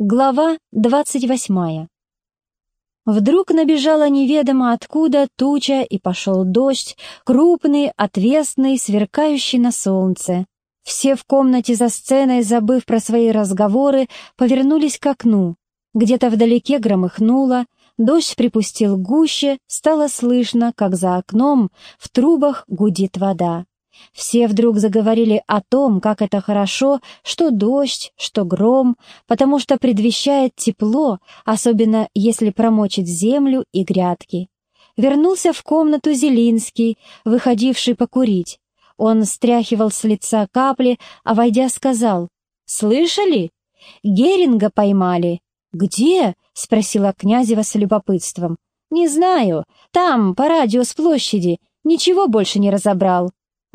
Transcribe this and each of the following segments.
Глава двадцать восьмая. Вдруг набежала неведомо откуда туча, и пошел дождь, крупный, отвесный, сверкающий на солнце. Все в комнате за сценой, забыв про свои разговоры, повернулись к окну. Где-то вдалеке громыхнуло, дождь припустил гуще, стало слышно, как за окном в трубах гудит вода. Все вдруг заговорили о том, как это хорошо, что дождь, что гром, потому что предвещает тепло, особенно если промочит землю и грядки. Вернулся в комнату Зелинский, выходивший покурить. Он стряхивал с лица капли, а войдя сказал, «Слышали? Геринга поймали». «Где?» — спросила Князева с любопытством. «Не знаю. Там, по радио с площади. Ничего больше не разобрал».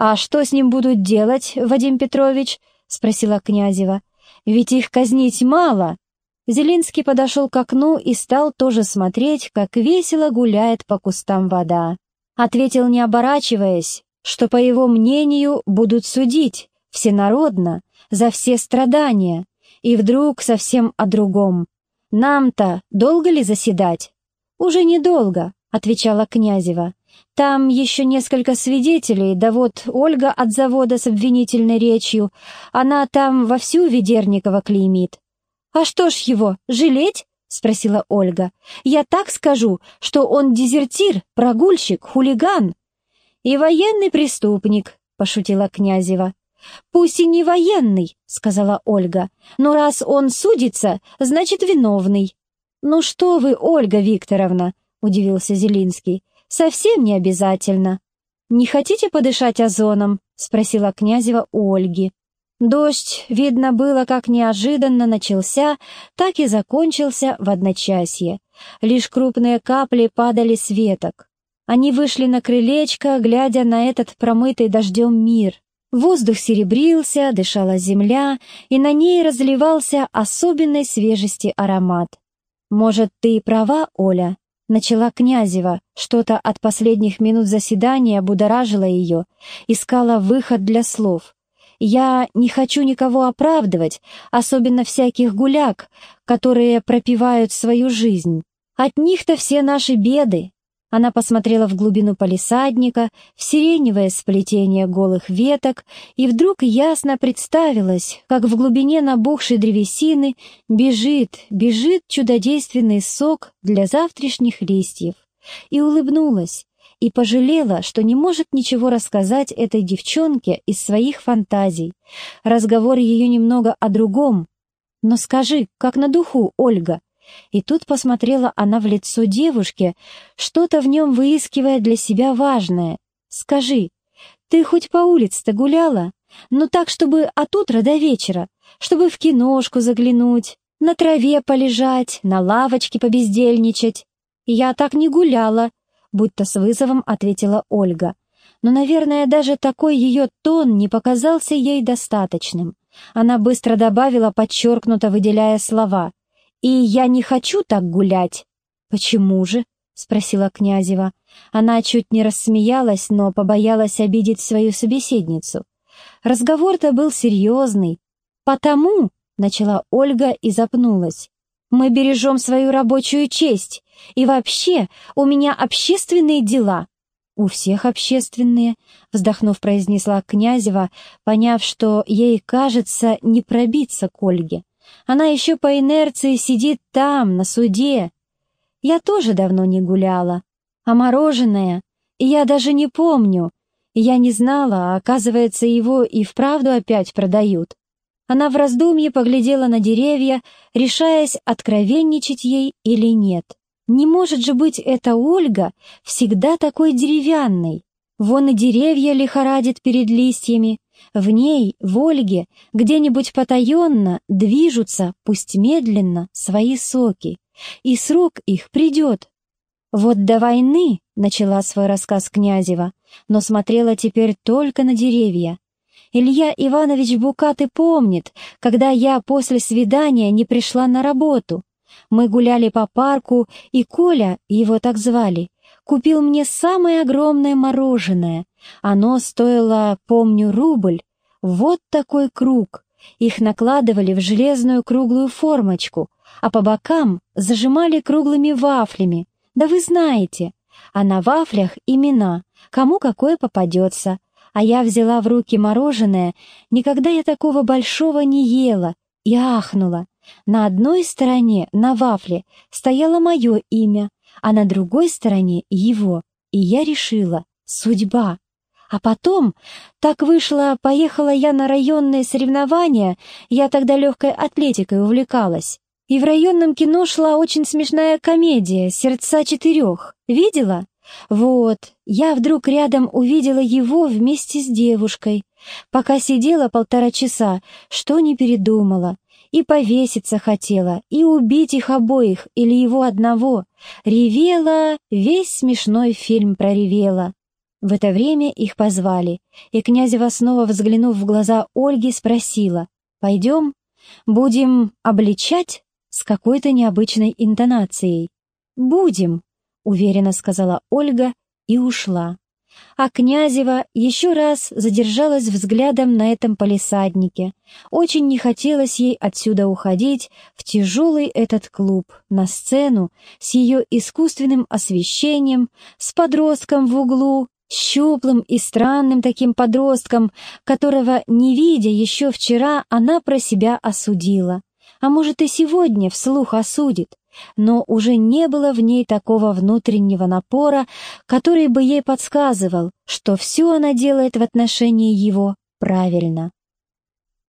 «А что с ним будут делать, Вадим Петрович?» — спросила Князева. «Ведь их казнить мало». Зелинский подошел к окну и стал тоже смотреть, как весело гуляет по кустам вода. Ответил, не оборачиваясь, что, по его мнению, будут судить, всенародно, за все страдания, и вдруг совсем о другом. «Нам-то долго ли заседать?» «Уже недолго», — отвечала Князева. Там еще несколько свидетелей, да вот Ольга от завода с обвинительной речью. Она там вовсю Ведерникова клеймит. «А что ж его, жалеть?» — спросила Ольга. «Я так скажу, что он дезертир, прогульщик, хулиган». «И военный преступник», — пошутила Князева. «Пусть и не военный», — сказала Ольга, «но раз он судится, значит виновный». «Ну что вы, Ольга Викторовна», — удивился Зелинский, совсем не обязательно. «Не хотите подышать озоном?» — спросила Князева Ольги. Дождь, видно было, как неожиданно начался, так и закончился в одночасье. Лишь крупные капли падали с веток. Они вышли на крылечко, глядя на этот промытый дождем мир. Воздух серебрился, дышала земля, и на ней разливался особенной свежести аромат. «Может, ты и права, Оля?» Начала Князева, что-то от последних минут заседания будоражило ее, искала выход для слов. «Я не хочу никого оправдывать, особенно всяких гуляк, которые пропивают свою жизнь. От них-то все наши беды, она посмотрела в глубину палисадника, в сиреневое сплетение голых веток, и вдруг ясно представилась, как в глубине набухшей древесины бежит, бежит чудодейственный сок для завтрашних листьев. И улыбнулась, и пожалела, что не может ничего рассказать этой девчонке из своих фантазий. Разговор ее немного о другом. «Но скажи, как на духу, Ольга?» И тут посмотрела она в лицо девушки, что-то в нем выискивая для себя важное. «Скажи, ты хоть по улице-то гуляла? Ну так, чтобы от утра до вечера, чтобы в киношку заглянуть, на траве полежать, на лавочке побездельничать. Я так не гуляла», — будто с вызовом ответила Ольга. Но, наверное, даже такой ее тон не показался ей достаточным. Она быстро добавила, подчеркнуто выделяя слова — и я не хочу так гулять». «Почему же?» — спросила Князева. Она чуть не рассмеялась, но побоялась обидеть свою собеседницу. Разговор-то был серьезный. «Потому», — начала Ольга и запнулась, «мы бережем свою рабочую честь, и вообще у меня общественные дела». «У всех общественные», — вздохнув, произнесла Князева, поняв, что ей, кажется, не пробиться к Ольге. Она еще по инерции сидит там, на суде. Я тоже давно не гуляла. А мороженое? Я даже не помню. Я не знала, а оказывается, его и вправду опять продают. Она в раздумье поглядела на деревья, решаясь, откровенничать ей или нет. Не может же быть эта Ольга всегда такой деревянной. Вон и деревья лихорадит перед листьями, в ней, в Ольге, где-нибудь потаенно движутся, пусть медленно, свои соки, и срок их придет. Вот до войны, — начала свой рассказ Князева, но смотрела теперь только на деревья. Илья Иванович Букаты помнит, когда я после свидания не пришла на работу. Мы гуляли по парку, и Коля, его так звали, купил мне самое огромное мороженое. Оно стоило, помню, рубль. Вот такой круг. Их накладывали в железную круглую формочку, а по бокам зажимали круглыми вафлями. Да вы знаете, а на вафлях имена, кому какое попадется. А я взяла в руки мороженое, никогда я такого большого не ела, и ахнула. На одной стороне, на вафле, стояло мое имя, а на другой стороне — его. И я решила — судьба. А потом, так вышло, поехала я на районные соревнования, я тогда легкой атлетикой увлекалась. И в районном кино шла очень смешная комедия «Сердца четырех». Видела? Вот, я вдруг рядом увидела его вместе с девушкой. Пока сидела полтора часа, что не передумала. И повеситься хотела, и убить их обоих или его одного. Ревела, весь смешной фильм проревела. В это время их позвали, и Князева, снова взглянув в глаза Ольги, спросила, «Пойдем? Будем обличать?» с какой-то необычной интонацией. «Будем», — уверенно сказала Ольга и ушла. А Князева еще раз задержалась взглядом на этом полисаднике. Очень не хотелось ей отсюда уходить в тяжелый этот клуб, на сцену, с ее искусственным освещением, с подростком в углу, щуплым и странным таким подростком, которого, не видя еще вчера, она про себя осудила. А может и сегодня вслух осудит но уже не было в ней такого внутреннего напора, который бы ей подсказывал, что все она делает в отношении его правильно.